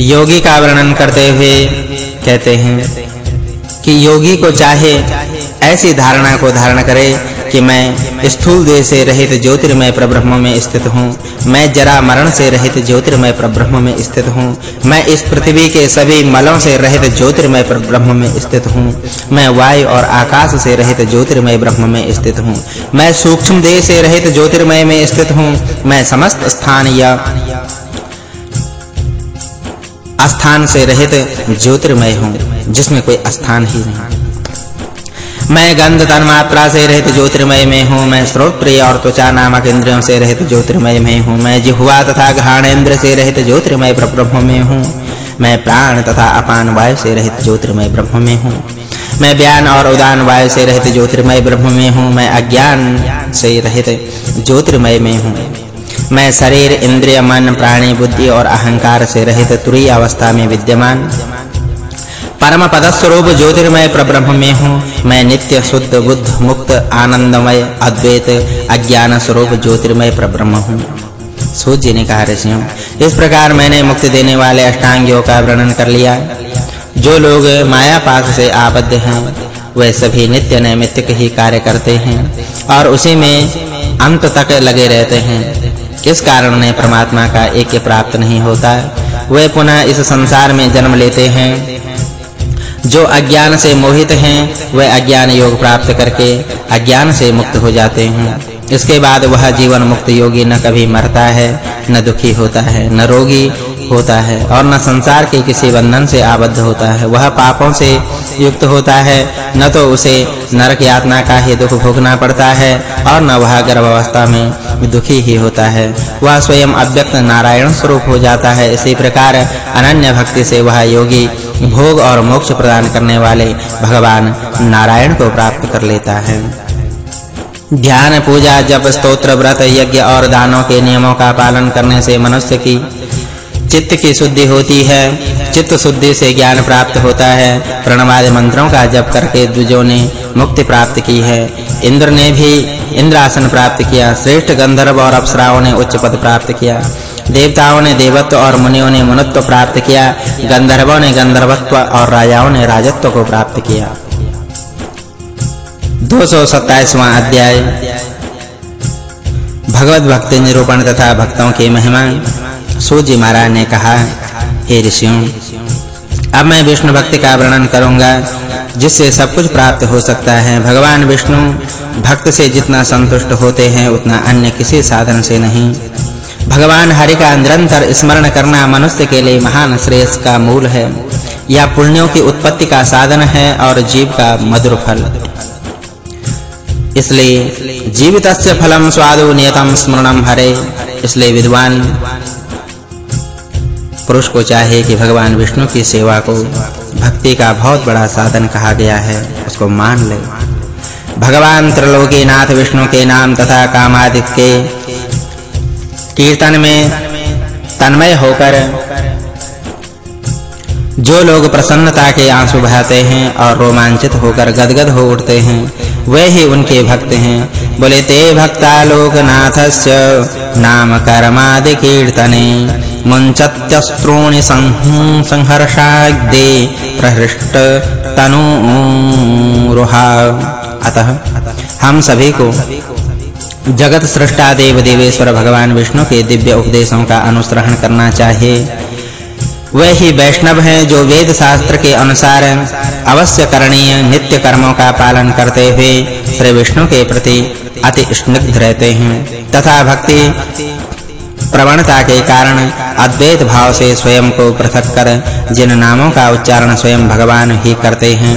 योगी का वर्णन करते हुए कहते हैं कि योगी को चाहे ऐसी धारणा को धारण करे कि मैं स्थूल देह से रहित ज्योतिर्मय परब्रह्म में स्थित हूँ। मैं जरा मरण से रहित ज्योतिर्मय परब्रह्म में स्थित हूँ। मैं इस पृथ्वी के सभी मलों से रहित ज्योतिर्मय परब्रह्म में स्थित हूँ। मैं वायु और आकाश से रहित ज्योतिर्मय ब्रह्म में स्थित हूँ। मैं सूक्ष्म देह से रहित ज्योतिर्मय में स्थित हूँ। मैं समस्त स्थान या स्थान से रहित ज्योतिर्मय हूँ, जिसमें कोई स्थान ही नहीं। मैं गंध तन मात्रा से रहित ज्योतिर्मय में हूँ, मैं श्रोत प्रिय और त्वचा नामक इंद्रियों से रहित ज्योतिर्मय में हूँ, मैं जिह्वा तथा घ्राणेन्द्र से रहित ज्योतिर्मय ब्रह्म में हूँ, मैं प्राण तथा अपान वायु से रहित ज्योतिर्मय ब्रह्म में हूँ। मैं ज्ञान और उदान वायु से रहित ज्योतिर्मय ब्रह्म में हूँ, मैं अज्ञान से रहित ज्योतिर्मय में हूँ। मैं शरीर, इंद्रिय, मन, प्राणी, बुद्धि और अहंकार से रहित तुरीय अवस्था में विद्यमान। परम पद स्वरूप ज्योतिर्मय प्रब्रह्म में हूँ। मैं नित्य शुद्ध, बुद्ध, मुक्त, आनंदमय, अद्वैत, अज्ञान स्वरूप ज्योतिर्मय प्रब्रह्म हूँ। सूत जी ने कहा, ऋषियों, इस प्रकार मैंने मुक्ति देने वाले अष्टांग योग का वर्णन कर लिया। जो लोग माया पास से आबद्ध हैं, वे सभी नित्य नैमित्तिक ही कार्य करते हैं और उसी में अंत तक लगे रहते हैं। किस कारण ने परमात्मा का ऐक्य प्राप्त नहीं होता? वे पुनः इस संसार में जन्म लेते हैं। जो अज्ञान से मोहित हैं, वे अज्ञान योग प्राप्त करके अज्ञान से मुक्त हो जाते हैं। इसके बाद वह जीवन मुक्त योगी न कभी मरता है, न दुखी होता है, न रोगी होता है और न संसार के किसी बंधन से आबद्ध होता है। वह पापों से युक्त होता है। न तो उसे नरक यातना का ही दुख भोगना पड़ता है और न वह गर्भावस्था में दुखी ही होता है। वह स्वयं अव्यक्त नारायण स्वरूप हो जाता है। इसी प्रकार अनन्य भक्ति से वह योगी भोग और मोक्ष प्रदान करने वाले भगवान नारायण को प्राप्त कर लेता है। ध्यान पूजा, जप, स्तोत्र, व्रत, यज्ञ और दानों के नियमों का पालन करने से मनुष्य की चित्त की शुद्धि होती है। चित्त शुद्धि से ज्ञान प्राप्त होता है। प्रणवादि मंत्रों का जप करके द्विजों ने मुक्ति प्राप्त की है। इंद्र ने भी इंद्रासन प्राप्त किया। श्रेष्ठ गंधर्व और अप्सराओं ने उच्च पद प्राप्त किया। देवताओं ने देवत्व और मुनियों ने मुनित्व प्राप्त किया। गंधर्वों ने गंधर्वत्व और राजाओं ने राजत्व को प्राप्त किया। 227वां अध्याय। भगवत भक्ति निरूपण तथा भक्तों की महिमा। सूजी महाराज ने कहा, हे ऋषियों, अब मैं विष्णु भक्ति का वर्णन करूँगा, जिससे सब कुछ प्राप्त हो सकता है। भगवान विष्णु भक्त से जितना संतुष्ट होते हैं, उतना अन्य किसी साधन से नहीं। भगवान हरि का निरंतर स्मरण करना मनुष्य के लिए महान श्रेयस का मूल है। या पुण्यों की उत्पत्ति का साधन है और जीव का मधुर फल। इसलिए जीवितस्य फलम स्वादु नियतम स्मरणम हरे। इसलिए विद्वान पुरुष को चाहे कि भगवान विष्णु की सेवा को। भक्ति का बहुत बड़ा साधन कहा गया है, उसको मान ले। भगवान त्रिलोकीनाथ विष्णु के नाम तथा कामादि के कीर्तन में तन्मय होकर जो लोग प्रसन्नता के आँसू बहाते हैं और रोमांचित होकर गदगद हो उठते हैं, वे ही उनके भक्त हैं। बोले, ते भक्ता लोकनाथस्य नाम कर्मादि कीर्तने। मुञ्चत्यस्त्रोणि संहर्षाग्दे प्रहृष्ट तनु रुहा अतः हम सभी को जगत सृष्टा देव देवेश्वर भगवान विष्णु के दिव्य उपदेशों का अनुसरण करना चाहिए। वे ही वैष्णव हैं जो वेद शास्त्र के अनुसार अवश्य करणीय नित्य कर्मों का पालन करते हुए श्री विष्णु के प्रति अति स्निग्ध रहते हैं। तथा भक्ति प्रवणता के कारण अद्वैत भाव से स्वयं को पृथक कर। जिन नामों का उच्चारण स्वयं भगवान ही करते हैं।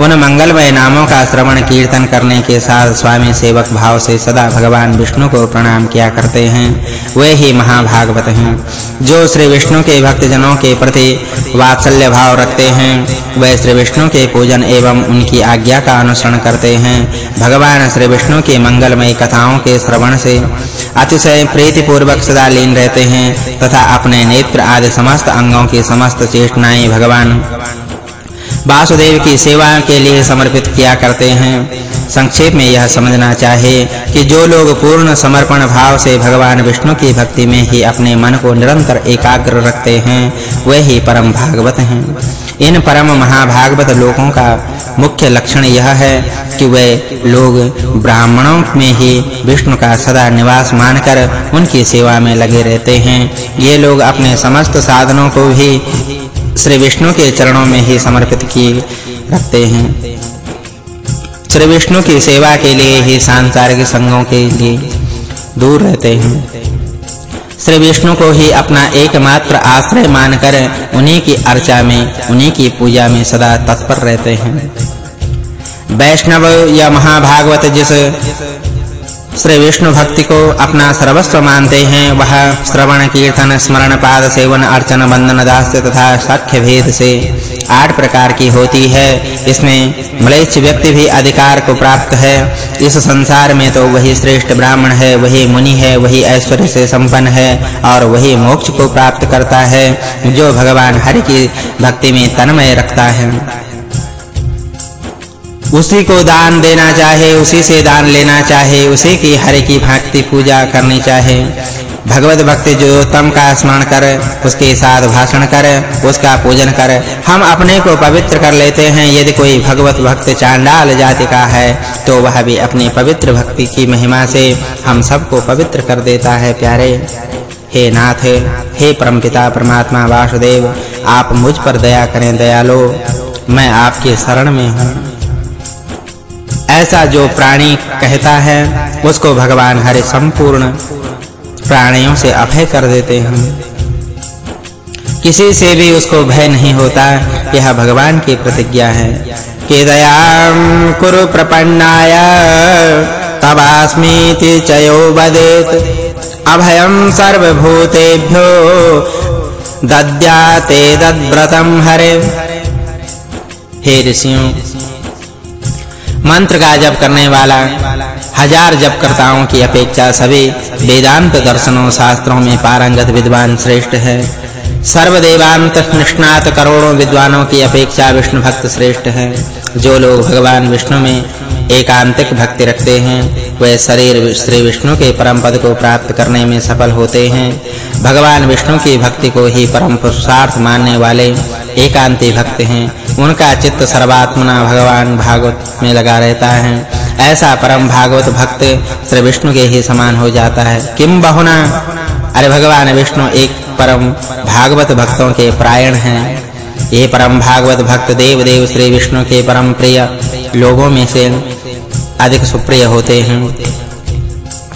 उन मंगलमय नामों का श्रवण कीर्तन करने के साथ स्वामी सेवक भाव से सदा भगवान विष्णु को प्रणाम किया करते हैं। वे ही महाभागवत हैं। जो श्री विष्णु के भक्त जनों के प्रति वात्सल्य भाव रखते हैं, वे श्री विष्णु के पूजन एवं उनकी आज्ञा का अनुसरण करते हैं। भगवान श्री विष्णु की मंगलमय कथाओं के श्रवण से अतिशय प्रीति पूर्वक सदा लीन रहते हैं तथा अपने नेत्र आदि समस्त अंगों की समस्त चेष्टाएँ भगवान वासुदेव की सेवा के लिए समर्पित किया करते हैं। संक्षेप में यह समझना चाहिए कि जो लोग पूर्ण समर्पण भाव से भगवान विष्णु की भक्ति में ही अपने मन को निरंतर एकाग्र रखते हैं, वे ही परम भागवत हैं। इन परम महाभागवत लोगों का मुख्य लक्षण यह है कि वे लोग ब्राह्मणों में ही विष्णु का सदा निवास मानकर उनकी सेवा में लगे रहते हैं। ये लोग अपने समस्त साधनों को भी श्री विष्णु के चरणों में ही समर्पित किए रखते हैं। श्री विष्णु की सेवा के लिए ही सांसारिक संगों के लिए दूर रहते हैं। श्री विष्णु को ही अपना एकमात्र आश्रय मानकर उन्हीं की अर्चा में, उन्हीं की पूजा में सदा तत्पर रहते हैं। वैष्णव या महाभागवत जिस श्री विष्णु भक्ति को अपना सर्वस्व मानते हैं, वह श्रवण कीर्तन स्मरण पाद सेवन, अर्चन बंदन दास्य तथा साख्य भेद से आठ प्रकार की होती है। इसमें मलेच्छ व्यक्ति भी अधिकार को प्राप्त है। इस संसार में तो वही श्रेष्ठ ब्राह्मण है, वही मुनि है, वही ऐश्वर्य से संपन्न है और वही मोक्ष को प्राप्त करता है, जो भगवान हरि की भक्ति में तन्मय रखता है। उसी को दान देना चाहे, उसी से दान लेना चाहे, उसी की हरि की भक्ति पूजा करनी चाहे। भगवत भक्ति जो तम का स्मरण कर, उसके साथ भाषण कर, उसका पूजन कर, हम अपने को पवित्र कर लेते हैं। यदि कोई भगवत भक्त चांडाल जाति का है तो वह भी अपनी पवित्र भक्ति की महिमा से हम सबको पवित्र कर देता है, प्यारे। हे नाथ, हे परमपिता परमात्मा, वासुदेव, आप मुझ पर दया करें, दयालो। मैं आपके शरण में हूँ। ऐसा जो प्राणी कहता है, उसको भगवान हरि संपूर्ण प्राणियों से अभय कर देते हैं। किसी से भी उसको भय नहीं होता, यह भगवान की प्रतिज्ञा है कि दयां कुरु प्रपन्नाय, तवास्मीति चयो वदेत, अभयं सर्वभूतेभ्यो, दद्याते दद्व्रतं हरे। हे ऋषियों मंत्र का जप करने वाला, हज़ार जपकर्ताओं की अपेक्षा सभी वेदांत दर्शनों, शास्त्रों में पारंगत विद्वान श्रेष्ठ है। सर्वदेवांत निष्णात करोड़ों विद्वानों की अपेक्षा विष्णु भक्त श्रेष्ठ है। जो लोग भगवान विष्णु में एकांतिक भक्ति रखते हैं, वे शरीर श्री विष्णु के परम पद को प्राप्त करने में सफल होते हैं। भगवान विष्णु की भक्ति को ही परम पुरुषार्थ मानने वाले एकांती भक्त हैं। उनका चित्त सर्वात्मना भगवान भागवत में लगा रहता है। ऐसा परम भागवत भक्त श्री विष्णु के ही समान हो जाता है। किम बहुना? अरे भगवान विष्णु एक परम भागवत भक्तों के प्रायण हैं। ये परम भागवत भक्त देव देव श्री विष्णु के परम प्रिय लोगों में से अधिक सुप्रिय होते हैं।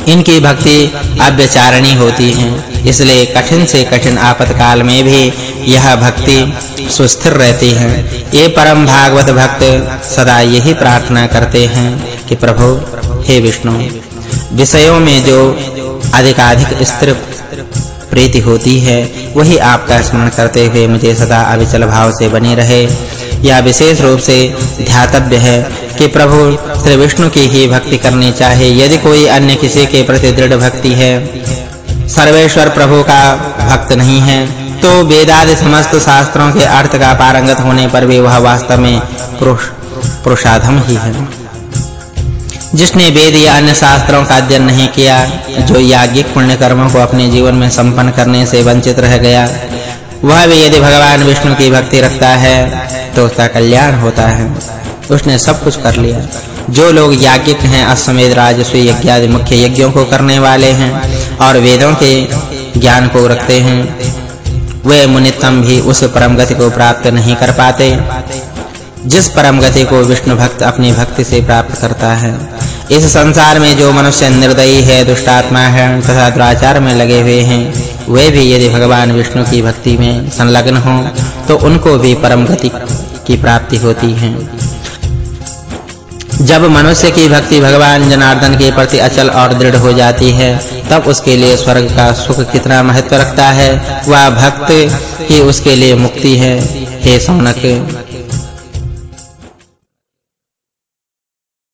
इनकी भक्ति अव्यचारणी होती है। इसलिए कठिन से कठिन आपतकाल में भी यह भक्ति सुस्थिर रहती है। ये परम भागवत भक्त सदा यही प्रार्थना करते हैं कि प्रभु, हे विष्णु, विषयों में जो अधिकाधिक स्थिर प्रीति होती है, वही आपका स्मरण करते हुए मुझे सदा अविचल भाव से बनी रहे। यह विशेष रूप से ध्यातव्य है कि प्रभु, श्री विष्णु की ही भक्ति करनी चाहिए। यदि कोई अन्य किसी के प्रति दृढ़ भक्ति है सर्वेश्वर प्रभु का भक्त नहीं है। तो वेदादि समस्त शास्त्रों के अर्थ का पारंगत होने पर भी वह वास्तव में पुरुष पुरुषाधम ही है। जिसने वेद या अन्य शास्त्रों का अध्ययन नहीं किया, जो याज्ञिक पुण्य कर्मों को अपने जीवन में संपन्न करने से वंचित रह गया, वह भी यदि भगवान विष्णु की भक्ति रखता है तो उसका कल्याण होता है। उसने सब कुछ कर लिया। जो लोग याज्ञिक हैं, अश्वमेध राजस्व यज्ञ आदि मुख्य यज्ञों को करने वाले हैं और वेदों के ज्ञान को रखते हैं। वे मुनितम भी उस परम गति को प्राप्त नहीं कर पाते, जिस परम गति को विष्णु भक्त अपनी भक्ति से प्राप्त करता है। इस संसार में जो मनुष्य निर्दयी है, दुष्टात्मा है, तथा दुराचार में लगे हुए हैं, वे भी यदि भगवान विष्णु की भक्ति में संलग्न हों तो उनको भी परम गति की प्राप्ति होती है। जब मनुष्य की भक्ति भगवान जनार्दन के प्रति अचल और दृढ़ हो जाती है, तब उसके लिए स्वर्ग का सुख कितना महत्व रखता है, वह भक्त ही उसके लिए मुक्ति है, हे सौनक।